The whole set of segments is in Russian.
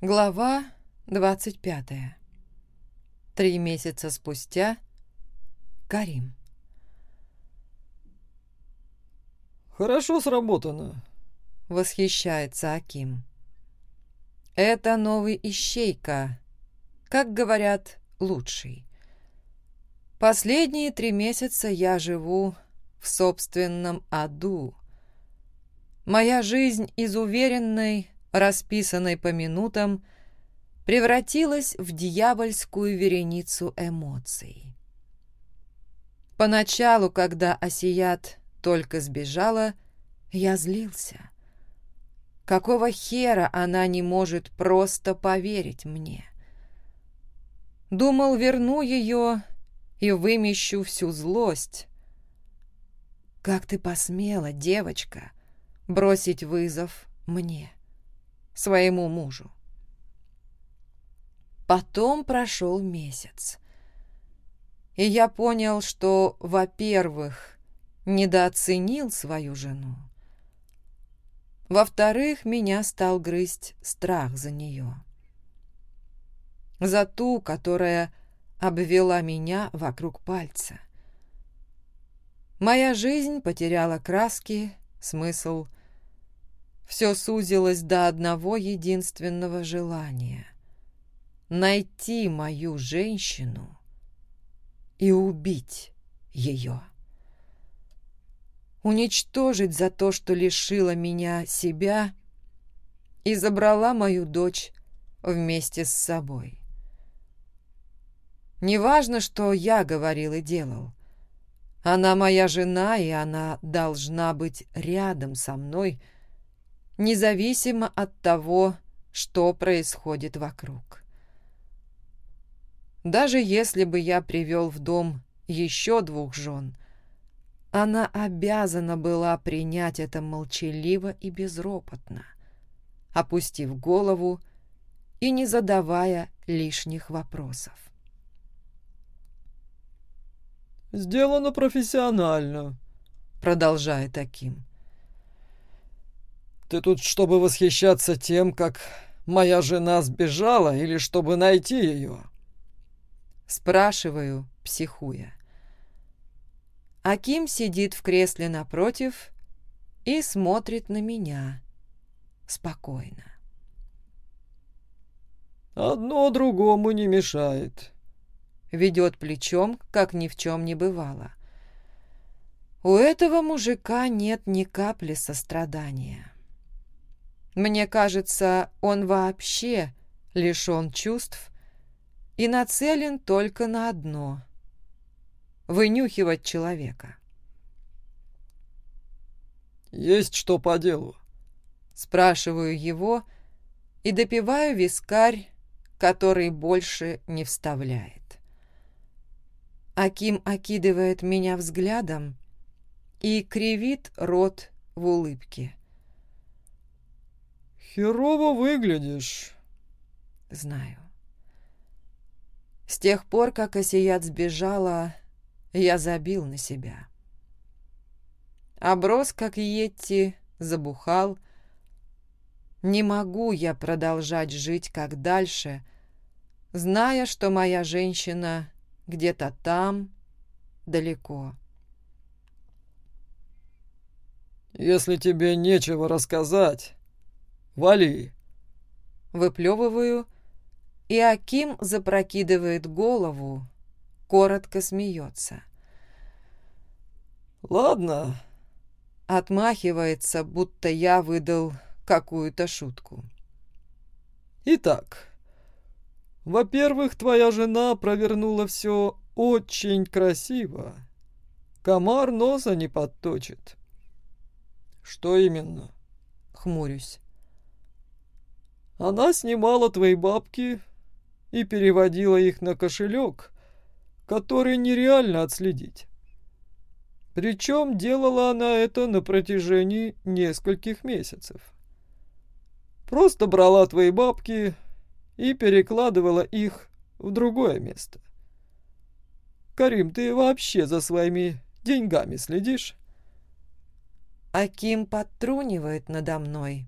Глава 25. Три месяца спустя. Карим. «Хорошо сработано», — восхищается Аким. «Это новый ищейка, как говорят, лучший. Последние три месяца я живу в собственном аду. Моя жизнь из уверенной, расписанной по минутам, превратилась в дьявольскую вереницу эмоций. Поначалу, когда Асият только сбежала, я злился. Какого хера она не может просто поверить мне? Думал, верну ее и вымещу всю злость. Как ты посмела, девочка, бросить вызов мне? — своему мужу. Потом прошел месяц. И я понял, что, во-первых, недооценил свою жену. Во-вторых, меня стал грызть страх за нее. За ту, которая обвела меня вокруг пальца. Моя жизнь потеряла краски, смысл все сузилось до одного единственного желания — найти мою женщину и убить ее. Уничтожить за то, что лишила меня себя и забрала мою дочь вместе с собой. Неважно, что я говорил и делал. Она моя жена, и она должна быть рядом со мной — независимо от того, что происходит вокруг. Даже если бы я привел в дом еще двух жен, она обязана была принять это молчаливо и безропотно, опустив голову и не задавая лишних вопросов. «Сделано профессионально», — продолжает Аким. Ты тут, чтобы восхищаться тем, как моя жена сбежала, или чтобы найти ее?» Спрашиваю, психуя. Аким сидит в кресле напротив и смотрит на меня спокойно. «Одно другому не мешает», — ведет плечом, как ни в чем не бывало. У этого мужика нет ни капли сострадания. Мне кажется, он вообще лишен чувств и нацелен только на одно — вынюхивать человека. «Есть что по делу?» Спрашиваю его и допиваю вискарь, который больше «Херово выглядишь». «Знаю». С тех пор, как Осият сбежала, я забил на себя. Оброс, как Йетти, забухал. Не могу я продолжать жить, как дальше, зная, что моя женщина где-то там, далеко. «Если тебе нечего рассказать, Вали!» Выплевываю, и Аким запрокидывает голову, коротко смеется. «Ладно», — отмахивается, будто я выдал какую-то шутку. «Итак, во-первых, твоя жена провернула все очень красиво. Комар носа не подточит». «Что именно?» — хмурюсь. Она снимала твои бабки и переводила их на кошелек, который нереально отследить. Причем делала она это на протяжении нескольких месяцев. Просто брала твои бабки и перекладывала их в другое место. Карим, ты вообще за своими деньгами следишь? Аким подтрунивает надо мной,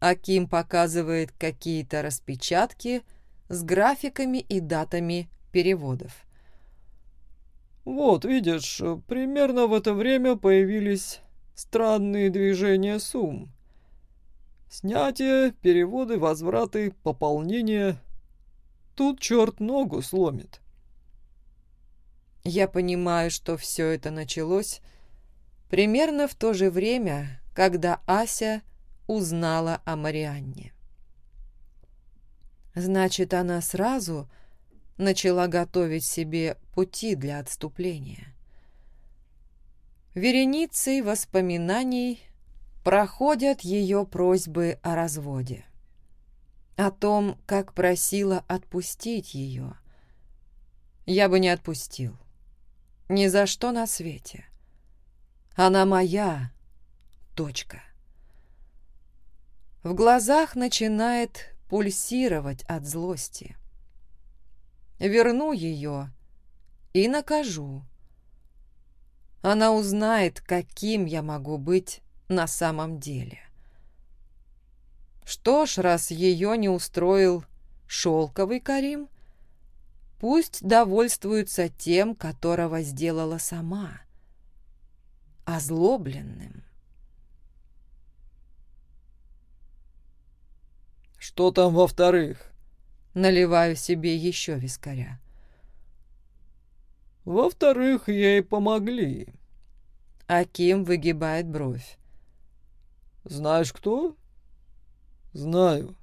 Аким показывает какие-то распечатки с графиками и датами переводов. «Вот, видишь, примерно в это время появились странные движения сумм. Снятие, переводы, возвраты, пополнение. Тут черт ногу сломит». Я понимаю, что все это началось примерно в то же время, когда Ася – узнала о Марианне. Значит, она сразу начала готовить себе пути для отступления. Вереницей воспоминаний проходят ее просьбы о разводе. О том, как просила отпустить ее. Я бы не отпустил. Ни за что на свете. Она моя. Точка. В глазах начинает пульсировать от злости. Верну ее и накажу. Она узнает, каким я могу быть на самом деле. Что ж, раз ее не устроил шелковый Карим, пусть довольствуется тем, которого сделала сама, озлобленным. Что там во-вторых? Наливаю себе еще вискаря. Во-вторых, ей помогли. Аким выгибает бровь. Знаешь кто? Знаю.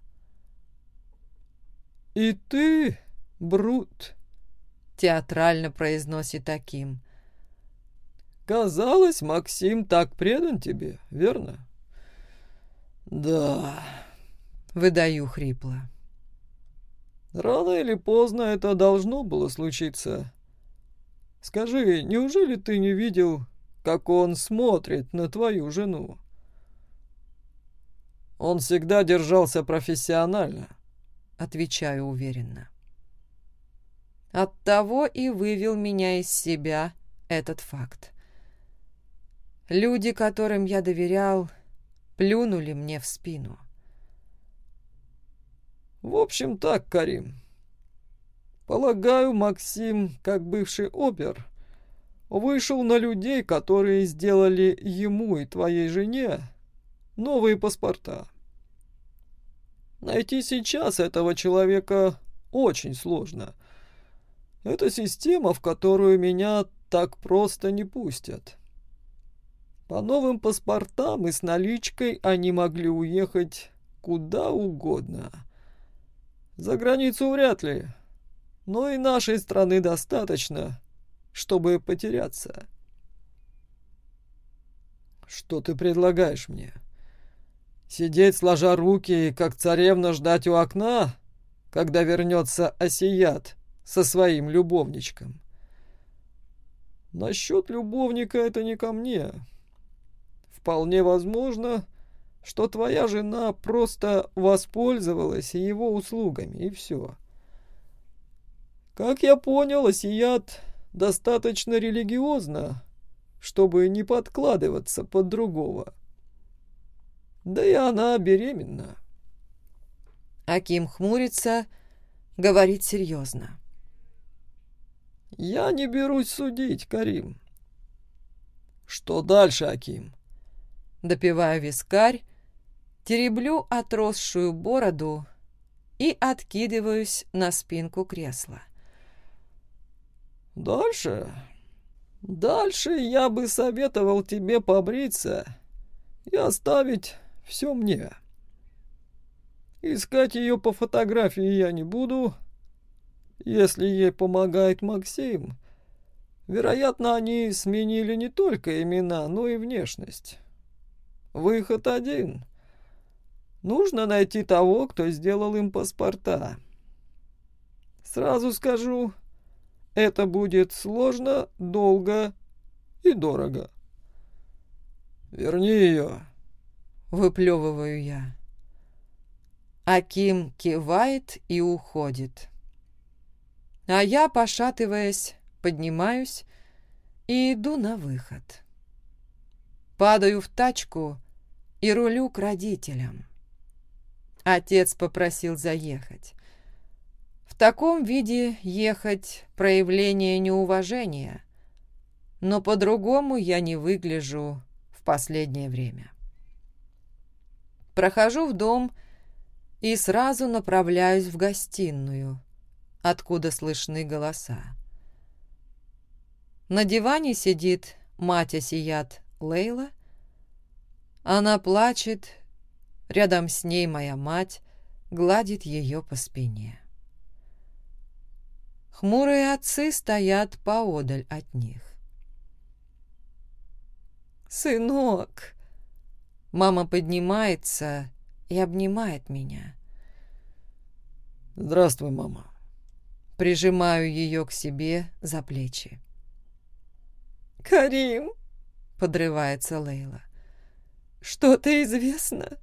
И ты, Брут, театрально произносит Аким. Казалось, Максим так предан тебе, верно? Да. Выдаю хрипло. Рано или поздно это должно было случиться. Скажи, неужели ты не видел, как Выдаю, хрипло. Рано или поздно это должно было случиться. Скажи, неужели ты не видел, как Он всегда держался профессионально. Отвечаю уверенно. Оттого и вывел меня из себя этот факт. Люди, которым я доверял, плюнули мне в спину. — в общем, так, Карим. Полагаю, Максим, как бывший опер, вышел на людей, которые сделали ему и твоей жене новые паспорта. Найти сейчас этого человека очень сложно. Это система, в которую меня так просто не пустят. По новым паспортам и с наличкой они могли уехать куда угодно. За границу вряд ли. Но и нашей страны достаточно, чтобы потеряться. Что ты предлагаешь мне? Сидеть сложа руки как царевна ждать у окна, когда вернется осият со своим любовничком? Насчет любовника это не ко мне. Вполне возможно, что твоя жена просто воспользовалась его услугами, и все. Как я понял, Асият достаточно религиозно, чтобы не подкладываться под другого. Да и она беременна. Аким хмурится, говорит серьезно. «Я не берусь судить, Карим». «Что дальше, Аким?» Допиваю вискарь, тереблю отросшую бороду и откидываюсь на спинку кресла. «Дальше? Дальше я бы Нужно найти того, кто сделал им паспорта. Сразу скажу, это будет сложно, долго и дорого. «Верни ее!» — выплевываю я. Аким кивает и уходит. А я, пошатываясь, поднимаюсь и иду на выход. Падаю в тачку и рулю к родителям отец попросил заехать. В таком виде ехать – проявление неуважения, но по-другому я не выгляжу в последнее время. Прохожу в дом и сразу направляюсь в гостиную, откуда слышны голоса. На диване сидит мать Асият Лейла. Она плачет рядом с ней моя мать гладит ее по спине. Хмурые отцы стоят поодаль от них. «Сынок!» Мама поднимается и обнимает меня. «Здравствуй, мама». Прижимаю ее к себе за плечи. «Карим!» — подрывается Лейла. «Что-то известно?»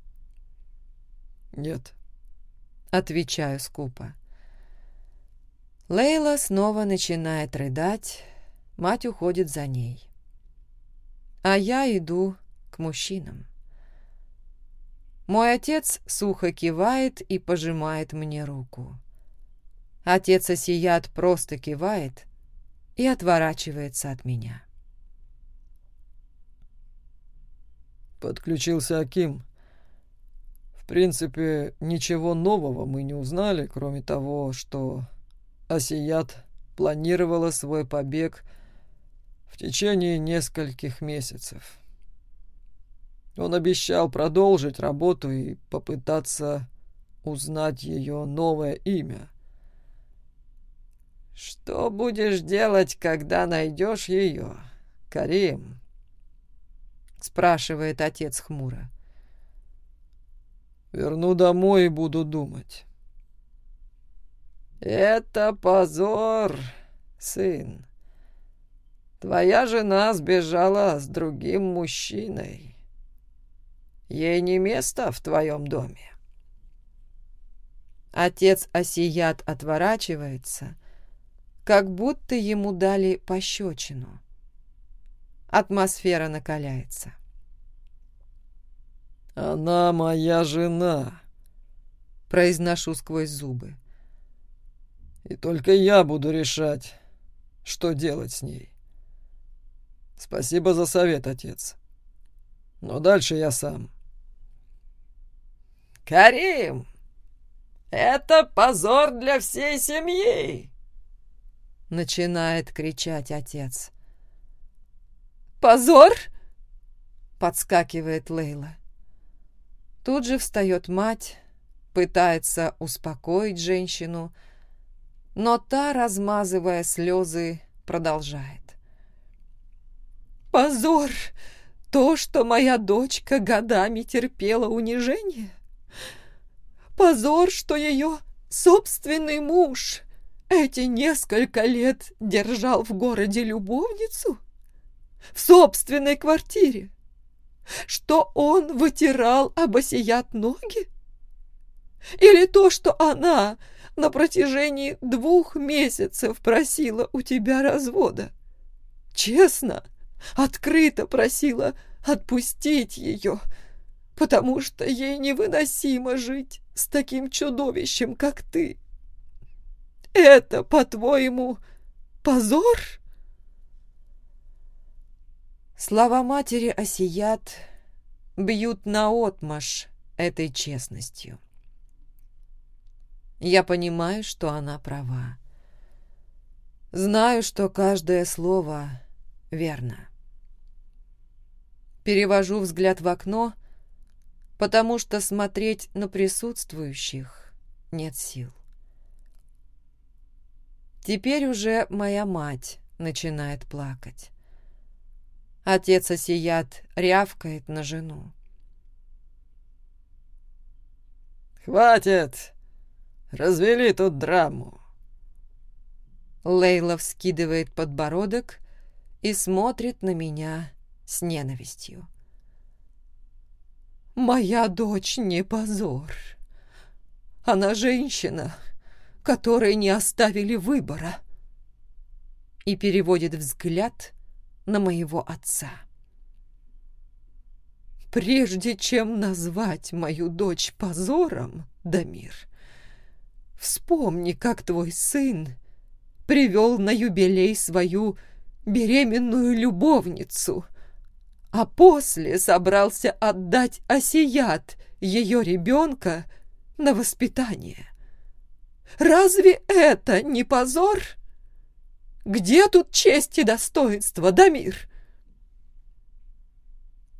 «Нет», — отвечаю скупо. Лейла снова начинает рыдать, мать уходит за ней. А я иду к мужчинам. Мой отец сухо кивает и пожимает мне руку. Отец Осият просто кивает и отворачивается от меня. Подключился Аким. принципе, ничего нового мы не узнали, кроме того, что Асият планировала свой побег в течение нескольких месяцев. Он обещал продолжить работу и попытаться узнать ее новое имя. «Что будешь делать, когда найдешь ее, Карим?» — спрашивает отец хмуро. Верну домой и буду думать. «Это позор, сын. Твоя жена сбежала с другим мужчиной. Ей не место в твоем доме». Отец Осият отворачивается, как будто ему дали пощечину. Атмосфера накаляется. «Она моя жена», — произношу сквозь зубы. «И только Тут же встает мать, пытается успокоить женщину, но та, размазывая слезы, продолжает. «Позор! То, что моя дочка годами терпела унижение! Позор, что ее собственный муж эти несколько лет держал в городе любовницу! В собственной квартире! что он вытирал обосият ноги? Или то, что она на протяжении двух месяцев просила у тебя развода? Честно, открыто просила отпустить ее, потому что ей невыносимо жить с таким чудовищем, как ты. Это, по-твоему, позор?» Слова матери осият, бьют наотмашь этой честностью. Я понимаю, что она права. Знаю, что каждое слово верно. Перевожу взгляд в окно, потому что смотреть на присутствующих нет сил. Теперь уже моя мать начинает плакать. Отец Осият рявкает на жену. «Хватит! Развели тут драму. Лейла вскидывает подбородок и смотрит на меня с ненавистью. «Моя дочь не позор. Она женщина, которой не оставили выбора». И переводит взгляд на моего отца. «Прежде чем назвать мою дочь позором, Дамир, вспомни, как твой сын привел на юбилей свою беременную любовницу, а после собрался отдать Осият, ее ребенка, на воспитание. Разве это не позор? Где тут честь и достоинство, Дамир?»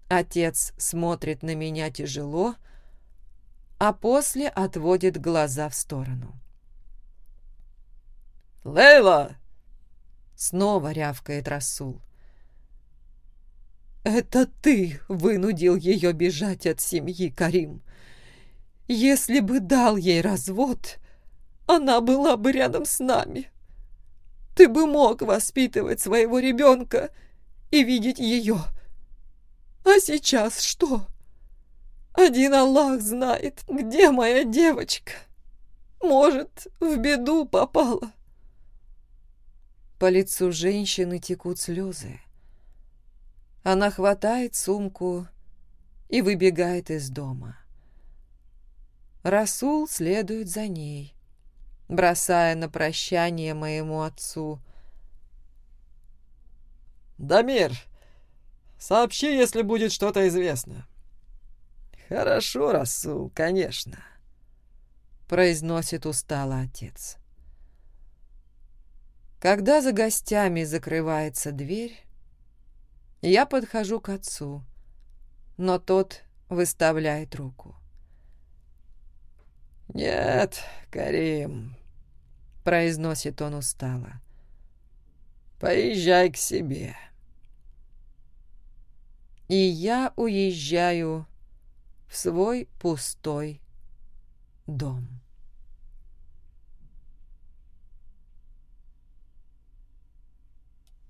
Отец смотрит на меня тяжело, а после отводит глаза в сторону. «Лейла!» — снова рявкает Расул. «Это ты вынудил ее бежать от семьи, Карим. Если бы дал ей развод, она была бы рядом с нами». Ты бы мог воспитывать своего ребенка и видеть ее. А сейчас что? Один Аллах знает, где моя девочка. Может, в беду попала. По лицу женщины текут слезы. Она хватает сумку и выбегает из дома. Расул следует за ней. бросая на прощание моему отцу. «Дамир, сообщи, если будет что-то известно». «Хорошо, Расул, конечно», — произносит устало отец. Когда за гостями закрывается дверь, я подхожу к отцу, но тот выставляет руку. «Нет, Карим», — произносит он устало, — «поезжай к себе». И я уезжаю в свой пустой дом.